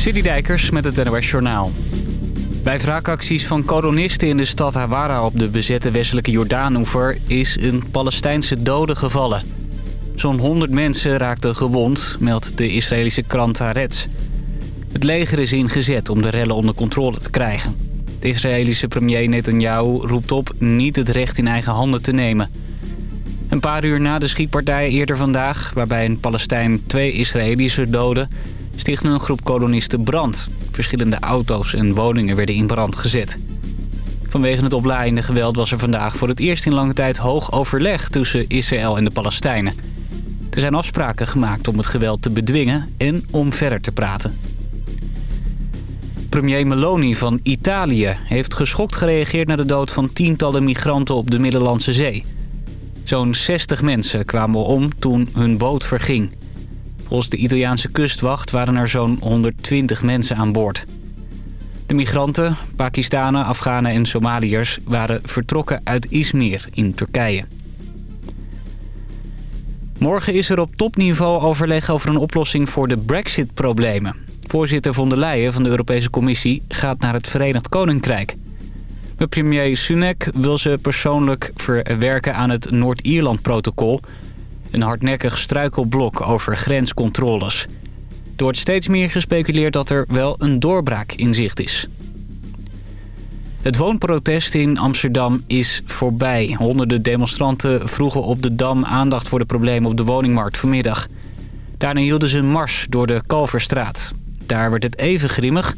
Dijkers met het NOS Journaal. Bij wraakacties van kolonisten in de stad Hawara op de bezette westelijke Jordaanoever is een Palestijnse dode gevallen. Zo'n 100 mensen raakten gewond, meldt de Israëlische krant Haaretz. Het leger is ingezet om de rellen onder controle te krijgen. De Israëlische premier Netanyahu roept op niet het recht in eigen handen te nemen. Een paar uur na de schietpartij eerder vandaag, waarbij een Palestijn twee Israëlische doden stichtte een groep kolonisten brand. Verschillende auto's en woningen werden in brand gezet. Vanwege het oplaaiende geweld was er vandaag voor het eerst in lange tijd hoog overleg tussen Israël en de Palestijnen. Er zijn afspraken gemaakt om het geweld te bedwingen en om verder te praten. Premier Meloni van Italië heeft geschokt gereageerd naar de dood van tientallen migranten op de Middellandse Zee. Zo'n 60 mensen kwamen om toen hun boot verging. Volgens de Italiaanse kustwacht waren er zo'n 120 mensen aan boord. De migranten, Pakistanen, Afghanen en Somaliërs waren vertrokken uit Izmir in Turkije. Morgen is er op topniveau overleg over een oplossing voor de brexit-problemen. Voorzitter von der Leyen van de Europese Commissie gaat naar het Verenigd Koninkrijk. Met premier Sunak wil ze persoonlijk verwerken aan het Noord-Ierland-protocol... Een hardnekkig struikelblok over grenscontroles. Er wordt steeds meer gespeculeerd dat er wel een doorbraak in zicht is. Het woonprotest in Amsterdam is voorbij. Honderden demonstranten vroegen op de Dam aandacht voor de problemen op de woningmarkt vanmiddag. Daarna hielden ze een mars door de Kalverstraat. Daar werd het even grimmig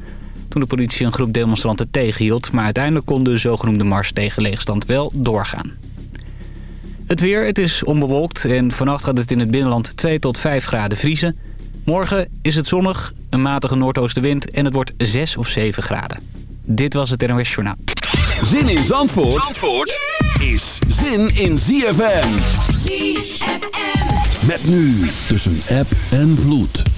toen de politie een groep demonstranten tegenhield... maar uiteindelijk kon de zogenoemde mars tegen leegstand wel doorgaan. Het weer, het is onbewolkt en vannacht gaat het in het binnenland 2 tot 5 graden vriezen. Morgen is het zonnig, een matige noordoostenwind en het wordt 6 of 7 graden. Dit was het NOS Journaal. Zin in Zandvoort, Zandvoort is zin in ZFM. ZFM. Met nu tussen app en vloed.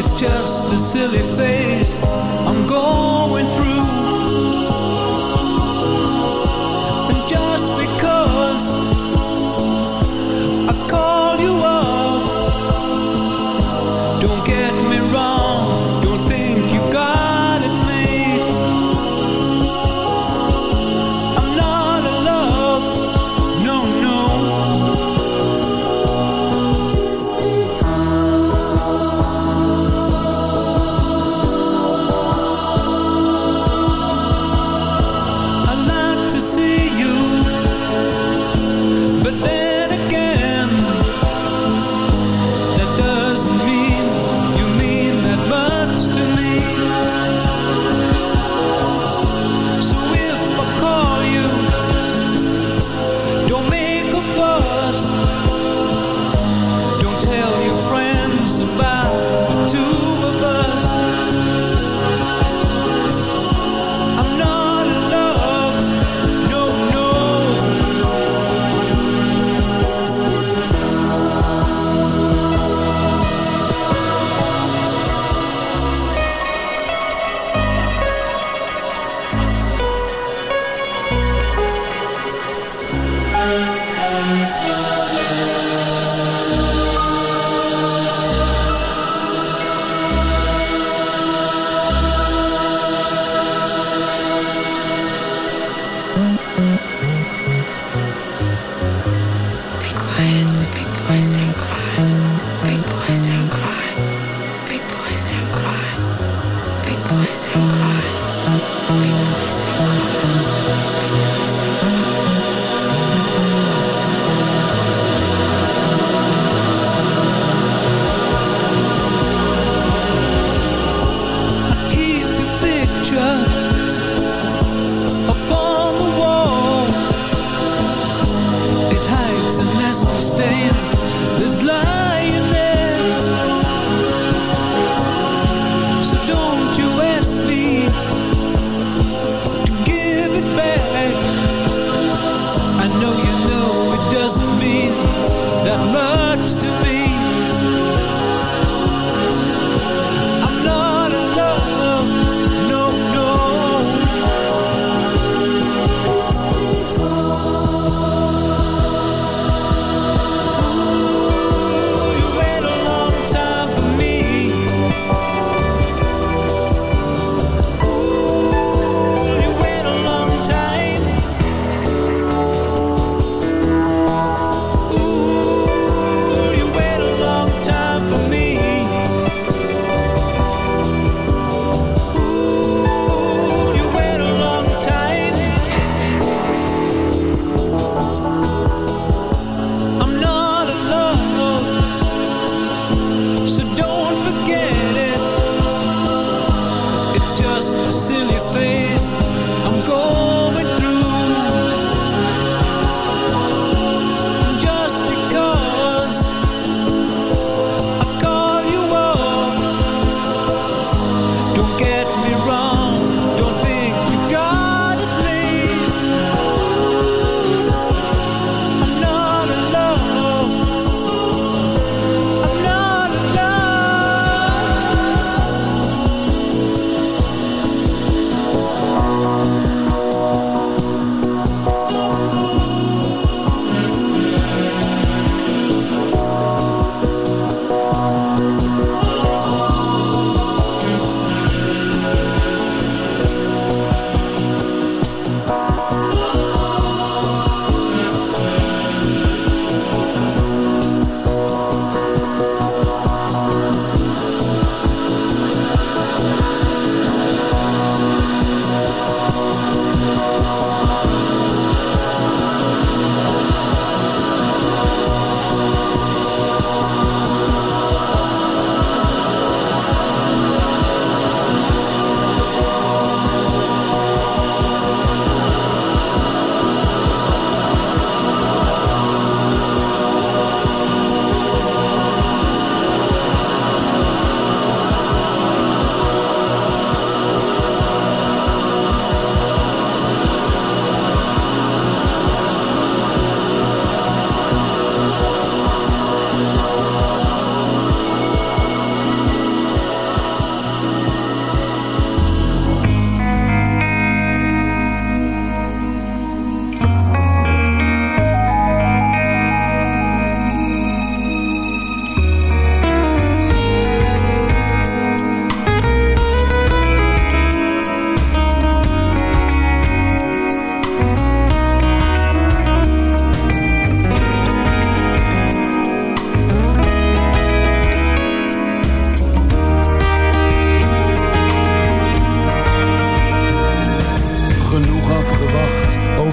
It's just a silly face. I'm going through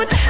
good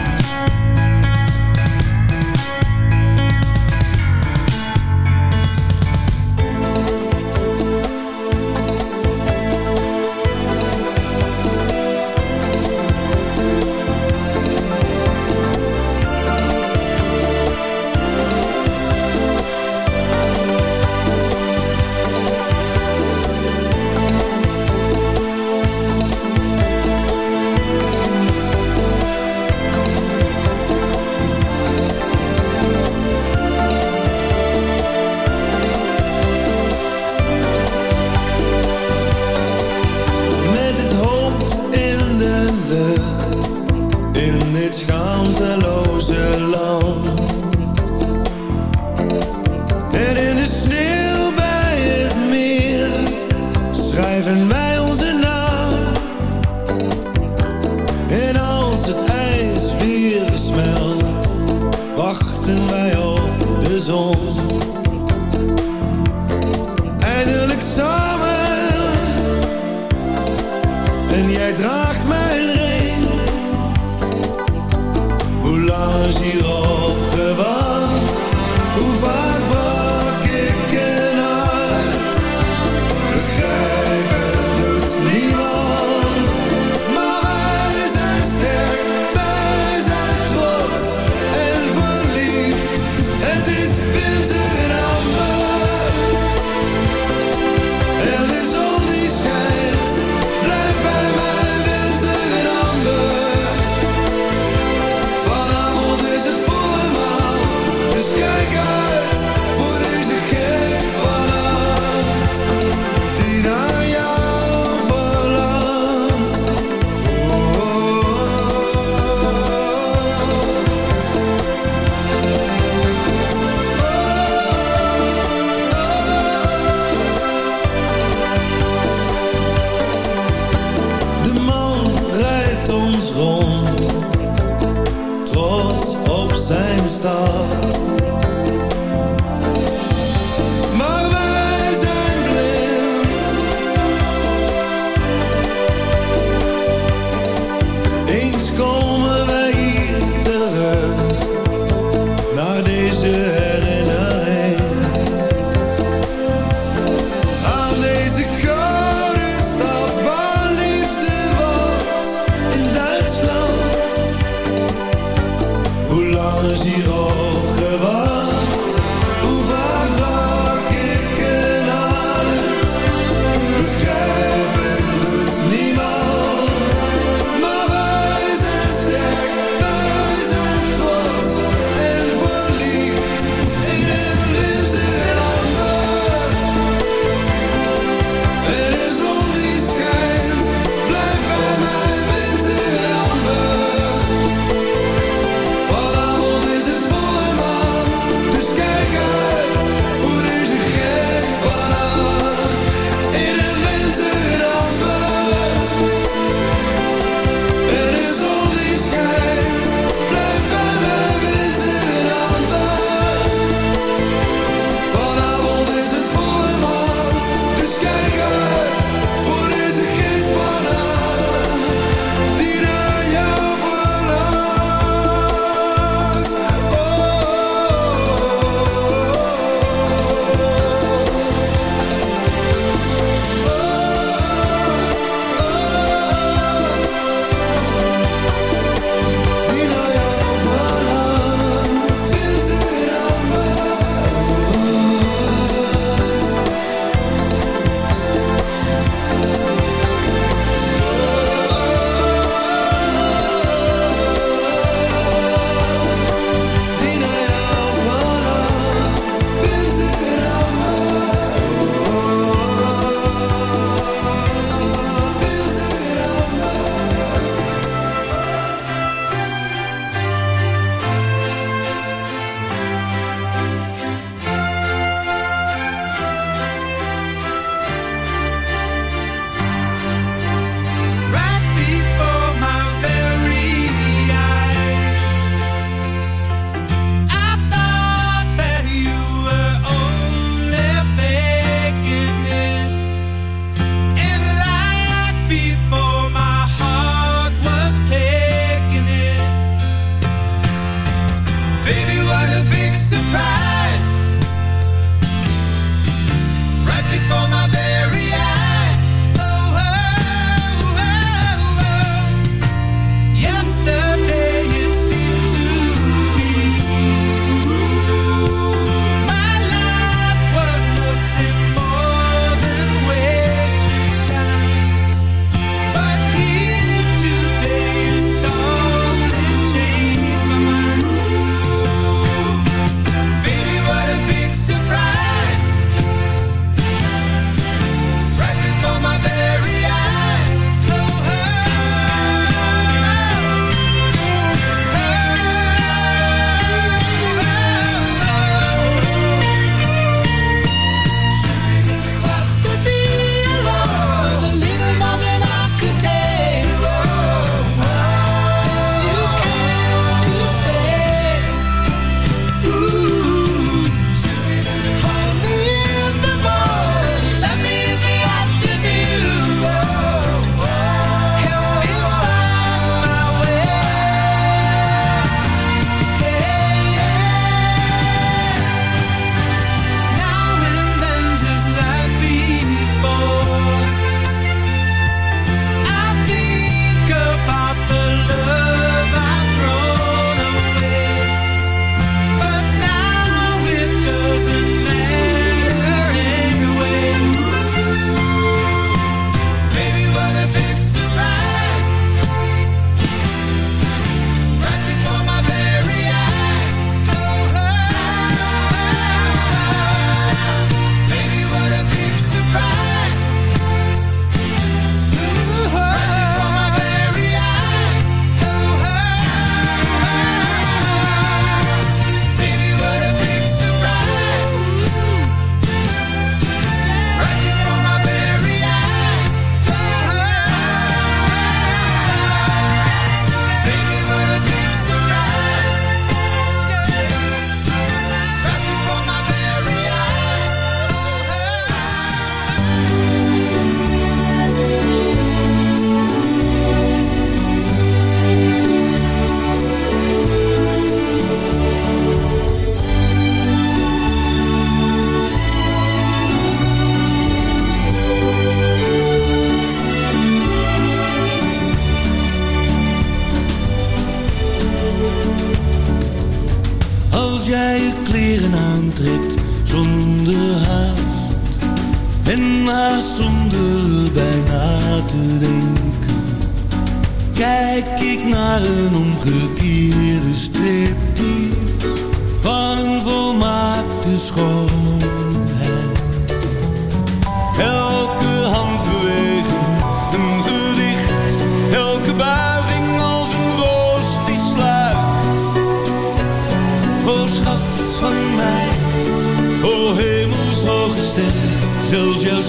kleren aantrekt zonder haast. En haast zonder bijna te denken. Kijk ik naar een omgekeerde striptie van een volmaakte schoon.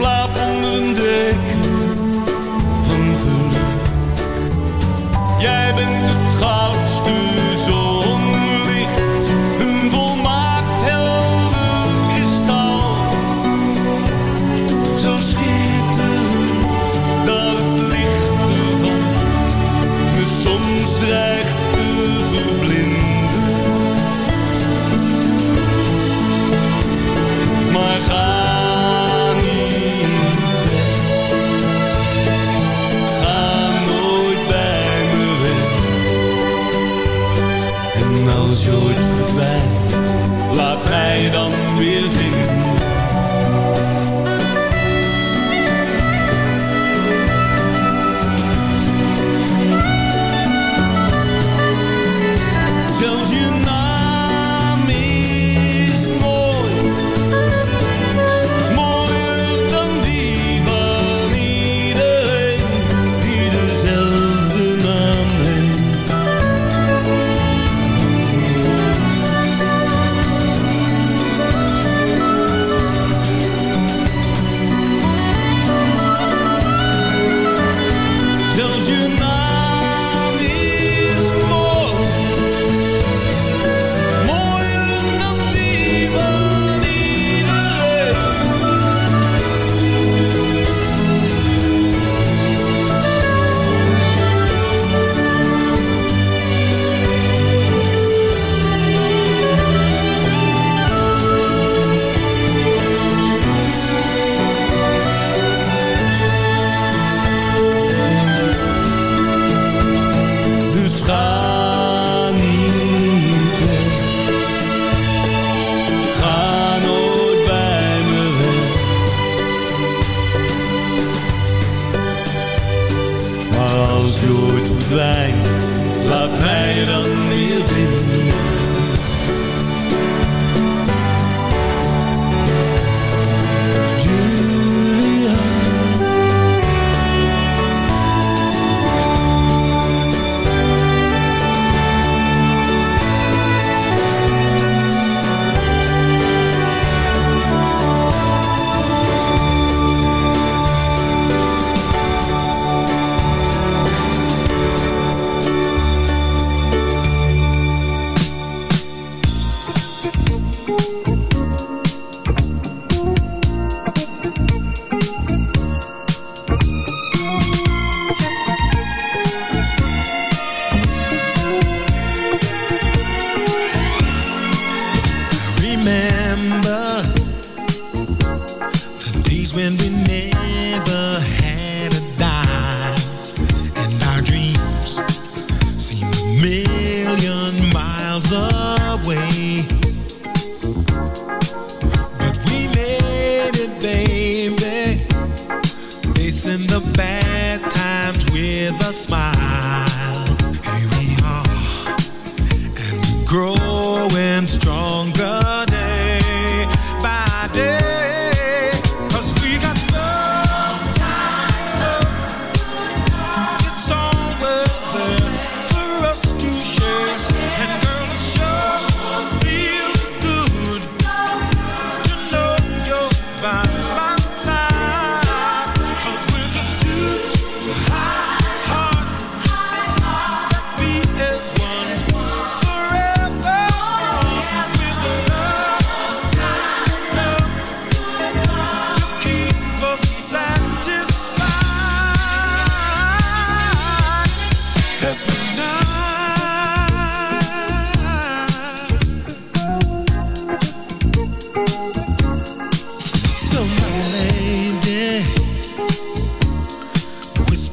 Love.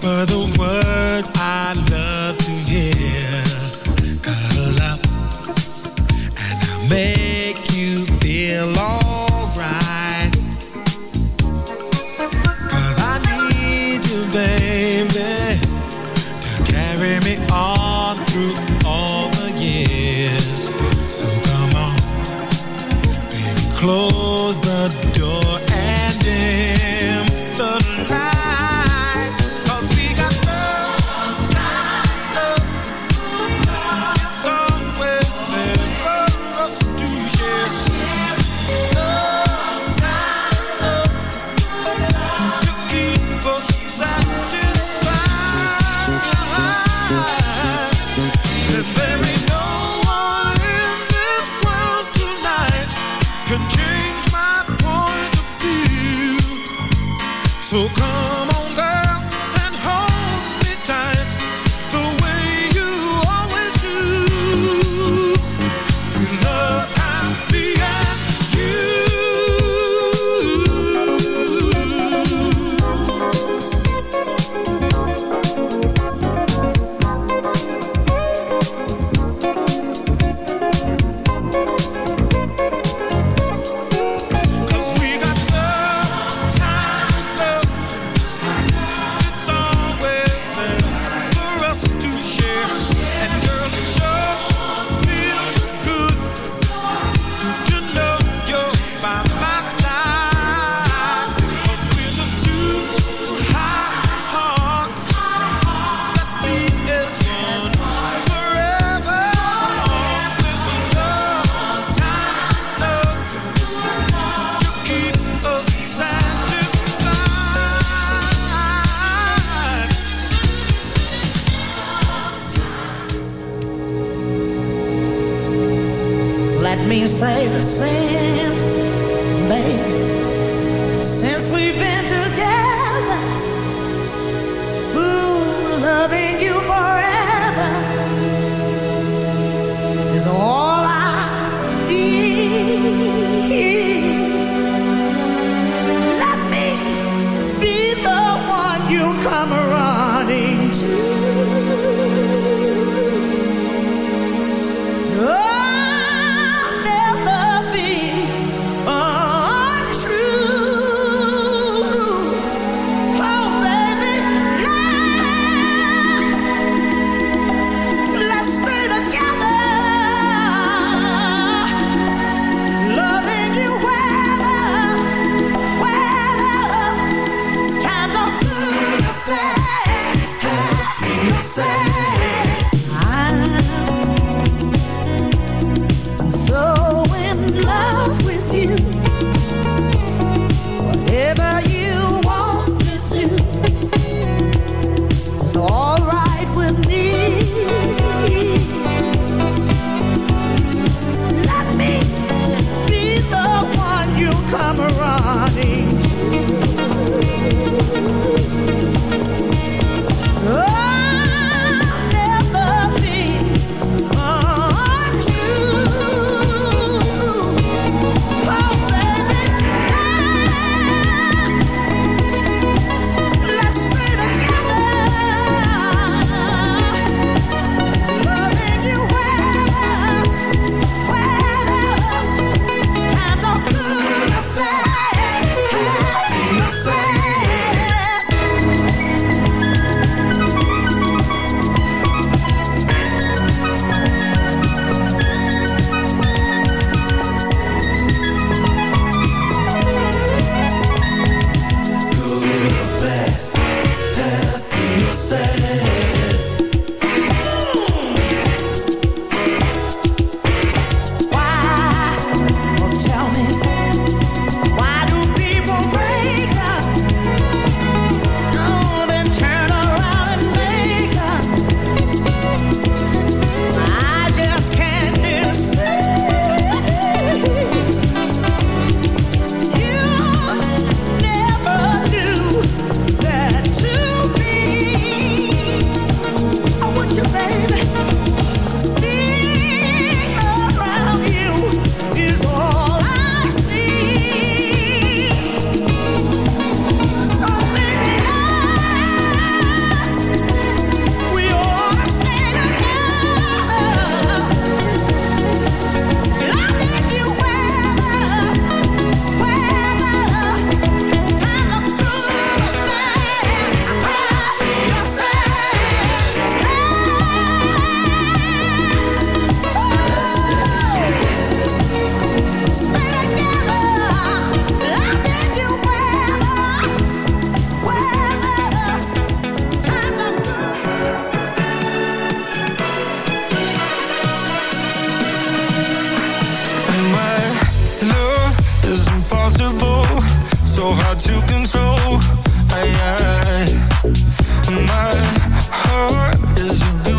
for the world. so hard to control. I, I, my heart is a